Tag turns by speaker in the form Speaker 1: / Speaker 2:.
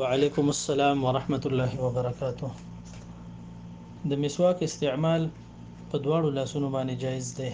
Speaker 1: وعلیکم السلام ورحمت الله
Speaker 2: وبرکاته د مسواک استعمال په دواړو لاسونو باندې جایز دی